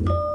you